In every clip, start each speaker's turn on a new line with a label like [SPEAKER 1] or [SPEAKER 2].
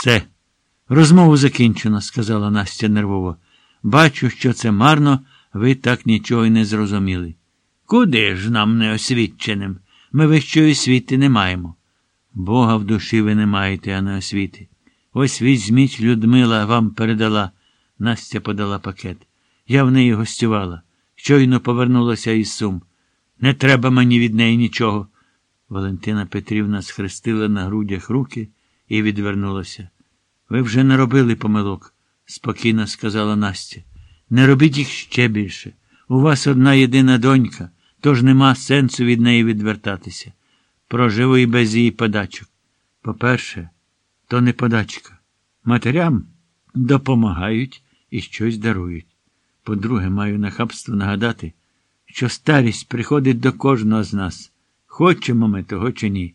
[SPEAKER 1] Все. Розмову закінчено, сказала Настя нервово. Бачу, що це марно, ви так нічого й не зрозуміли. Куди ж нам неосвідченим? Ми вищої освіти не маємо. Бога в душі ви не маєте, а не освіти. Ось візьміть, Людмила вам передала. Настя подала пакет. Я в неї гостювала. Щойно повернулася із сум. Не треба мені від неї нічого. Валентина Петрівна схрестила на грудях руки і відвернулася. Ви вже не робили помилок, спокійно сказала Настя. Не робіть їх ще більше. У вас одна єдина донька, тож нема сенсу від неї відвертатися. Проживу і без її подачок. По-перше, то не подачка. Матерям допомагають і щось дарують. По-друге, маю нахабство нагадати, що старість приходить до кожного з нас. Хочемо ми того чи ні.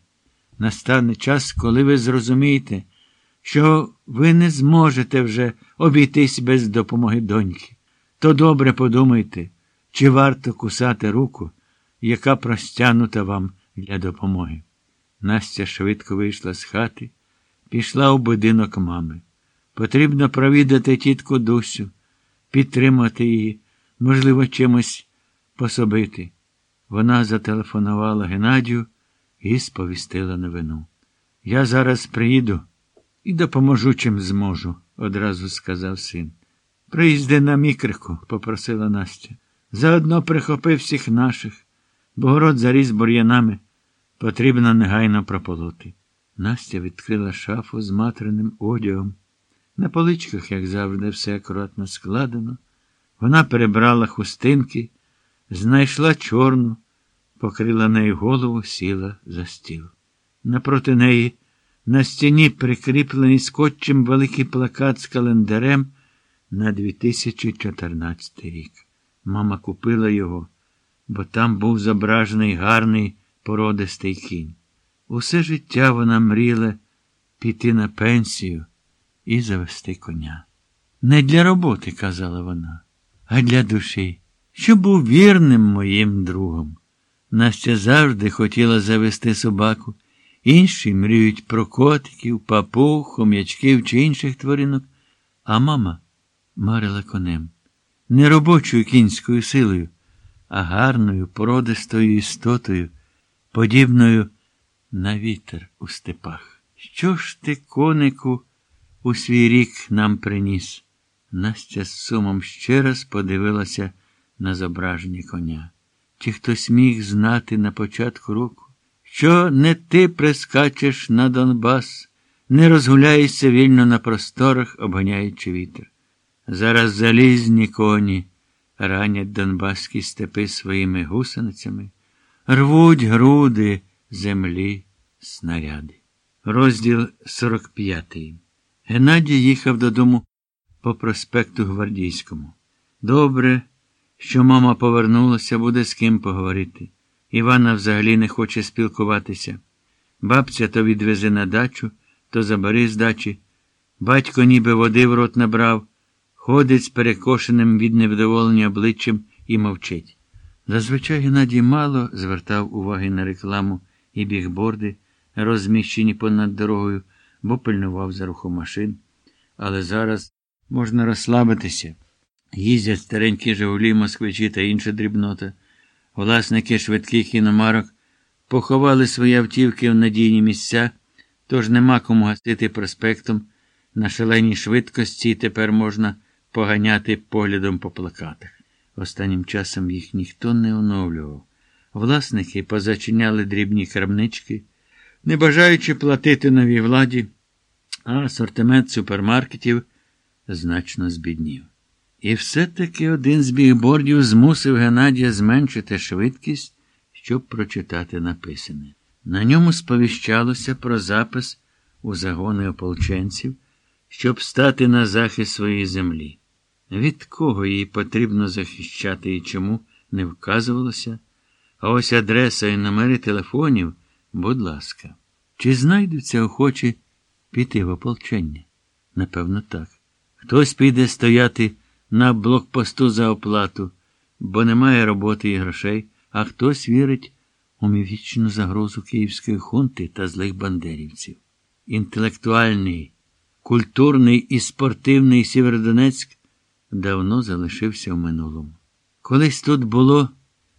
[SPEAKER 1] Настане час, коли ви зрозумієте, що ви не зможете вже обійтись без допомоги доньки. То добре подумайте, чи варто кусати руку, яка простягнута вам для допомоги. Настя швидко вийшла з хати, пішла у будинок мами. Потрібно провідати тітку Дусю, підтримати її, можливо, чимось пособити. Вона зателефонувала Геннадію і сповістила новину. Я зараз приїду і допоможу, чим зможу, одразу сказав син. Приїзди на мікрику, попросила Настя. Заодно прихопи всіх наших, бо город заріс бур'янами. Потрібно негайно прополоти. Настя відкрила шафу з материним одягом. На поличках, як завжди, все акуратно складено. Вона перебрала хустинки, знайшла чорну, покрила нею голову, сіла за стіл. Напроти неї на стіні прикріплений скотчем великий плакат з календарем на 2014 рік. Мама купила його, бо там був зображений гарний породистий кінь. Усе життя вона мріла піти на пенсію і завести коня. Не для роботи, казала вона, а для душі, щоб був вірним моїм другом. Настя завжди хотіла завести собаку. Інші мріють про котиків, папуг, хом'ячків чи інших тваринок, а мама марила конем. Не робочою кінською силою, а гарною, породистою істотою, подібною на вітер у степах. Що ж ти, конику, у свій рік нам приніс? Настя з сумом ще раз подивилася на зображення коня. Чи хтось міг знати на початку року? що не ти прискачеш на Донбас, не розгуляєшся вільно на просторах, обганяючи вітер. Зараз залізні коні ранять донбаські степи своїми гусеницями, рвуть груди землі снаряди. Розділ 45. Геннадій їхав додому по проспекту Гвардійському. Добре, що мама повернулася, буде з ким поговорити. Івана взагалі не хоче спілкуватися. Бабця то відвезе на дачу, то забери з дачі. Батько ніби води в рот набрав, ходить з перекошеним від невдоволення обличчям і мовчить. Зазвичай Геннадій мало звертав уваги на рекламу і бігборди, розміщені понад дорогою, бо пильнував за рухом машин. Але зараз можна розслабитися. Їздять старенькі Жигулі, москвичі та інша дрібнота. Власники швидких іномарок поховали свої автівки в надійні місця, тож нема кому гастити проспектом на шаленій швидкості тепер можна поганяти поглядом по плакатах. Останнім часом їх ніхто не оновлював. Власники позачиняли дрібні крамнички, не бажаючи платити новій владі, а асортимент супермаркетів значно збіднів. І все-таки один з бігбордів змусив Геннадія зменшити швидкість, щоб прочитати написане. На ньому сповіщалося про запис у загони ополченців, щоб стати на захист своєї землі. Від кого її потрібно захищати і чому не вказувалося, а ось адреса і номери телефонів, будь ласка, чи знайдуться охочі піти в ополчення? Напевно, так. Хтось піде стояти на блокпосту за оплату, бо немає роботи і грошей, а хтось вірить у міфічну загрозу київської хунти та злих бандерівців. Інтелектуальний культурний і спортивний Сєвєродонецьк давно залишився в минулому. Колись тут було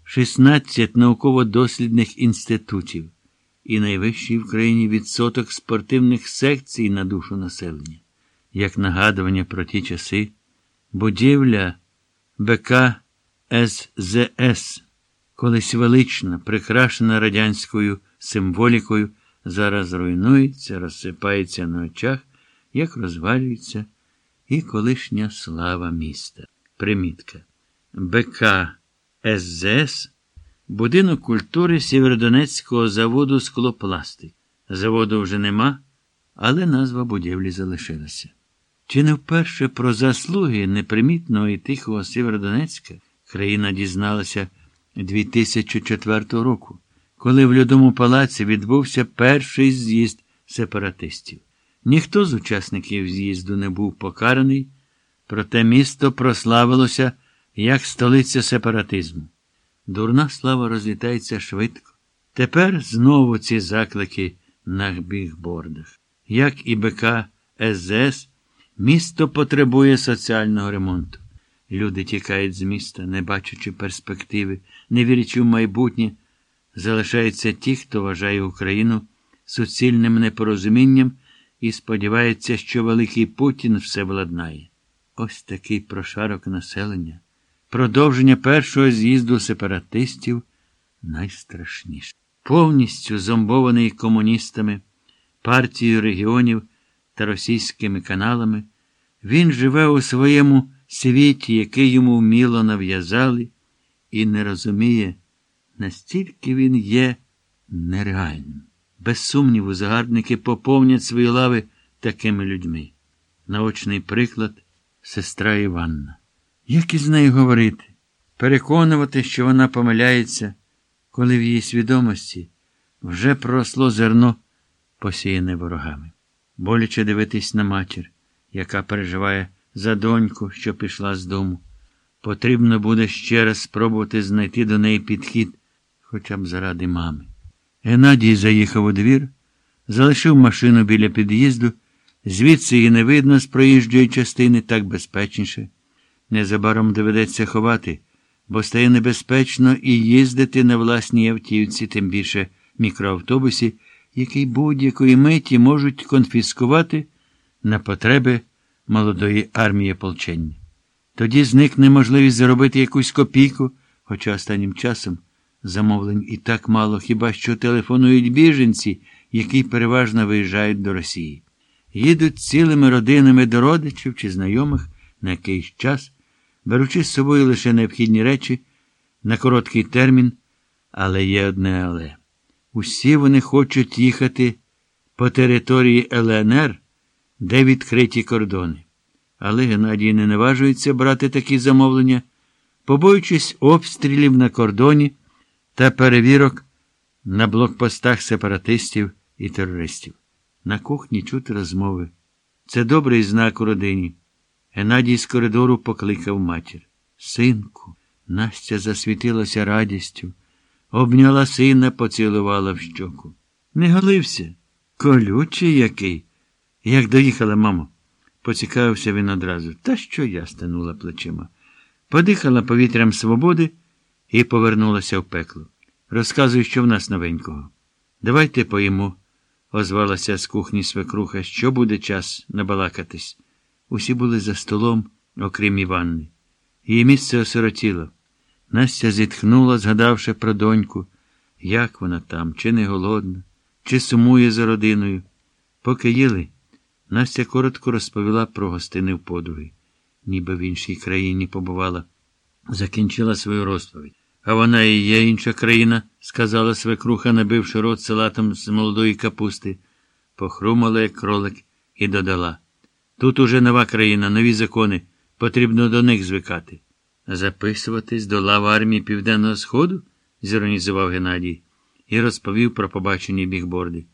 [SPEAKER 1] 16 науково-дослідних інститутів і найвищий в країні відсоток спортивних секцій на душу населення. Як нагадування про ті часи, будівля БК СЗС, колись велична, прикрашена радянською символікою, зараз руйнується, розсипається на очах, як розвалюється і колишня слава міста. Примітка. БК СЗС будинок культури Сєвєродонецького заводу склопластик. Заводу вже нема, але назва будівлі залишилася. Чи не вперше про заслуги непримітного і тихого Сєвєродонецька країна дізналася 2004 року, коли в Льодому палаці відбувся перший з'їзд сепаратистів. Ніхто з учасників з'їзду не був покараний, проте місто прославилося як столиця сепаратизму. Дурна слава розлітається швидко. Тепер знову ці заклики на бігбордах. Як і БК СЗС, місто потребує соціального ремонту. Люди тікають з міста, не бачачи перспективи, не вірячи в майбутнє. Залишаються ті, хто вважає Україну суцільним непорозумінням і сподівається, що Великий Путін все владнає. Ось такий прошарок населення. Продовження першого з'їзду сепаратистів найстрашніше. Повністю зомбований комуністами, партією регіонів та російськими каналами, він живе у своєму світі, який йому вміло нав'язали, і не розуміє, настільки він є нереальним. Без сумніву, загарбники поповнять свої лави такими людьми. Наочний приклад сестра Іванна. Як із нею говорити? Переконувати, що вона помиляється, коли в її свідомості вже проросло зерно, посіяне ворогами. Боляче дивитись на матір, яка переживає за доньку, що пішла з дому. Потрібно буде ще раз спробувати знайти до неї підхід, хоча б заради мами. Геннадій заїхав у двір, залишив машину біля під'їзду, звідси її не видно з проїжджої частини так безпечніше. Незабаром доведеться ховати, бо стає небезпечно і їздити на власній автівці, тим більше мікроавтобусі, який будь-якої миті можуть конфіскувати на потреби молодої армії полчення. Тоді зникне можливість заробити якусь копійку, хоча останнім часом замовлень і так мало, хіба що телефонують біженці, які переважно виїжджають до Росії. Їдуть цілими родинами до родичів чи знайомих на якийсь час беручи з собою лише необхідні речі на короткий термін, але є одне але. Усі вони хочуть їхати по території ЛНР, де відкриті кордони. Але Геннадій не наважується брати такі замовлення, побоюючись обстрілів на кордоні та перевірок на блокпостах сепаратистів і терористів. На кухні чути розмови. Це добрий знак у родині. Геннадій з коридору покликав матір. Синку, Настя засвітилася радістю, обняла сина, поцілувала в щоку. Не голився. Колючий який. Як доїхала, мамо? поцікавився він одразу. Та що я станула плечима. Подихала повітрям свободи і повернулася в пекло. Розказуй, що в нас новенького. Давайте поїмо, озвалася з кухні свекруха, що буде час набалакатись. Усі були за столом, окрім Іванни. Її місце осиротіло. Настя зітхнула, згадавши про доньку, як вона там, чи не голодна, чи сумує за родиною. Поки їли, Настя коротко розповіла про гостини в подруги. Ніби в іншій країні побувала. Закінчила свою розповідь. А вона і є інша країна, сказала свекруха, набивши рот салатом з молодої капусти, похрумала, як кролик, і додала. Тут уже нова країна, нові закони. Потрібно до них звикати. Записуватись до лав армії Південного Сходу? зіронізував Геннадій і розповів про побачені бігборди.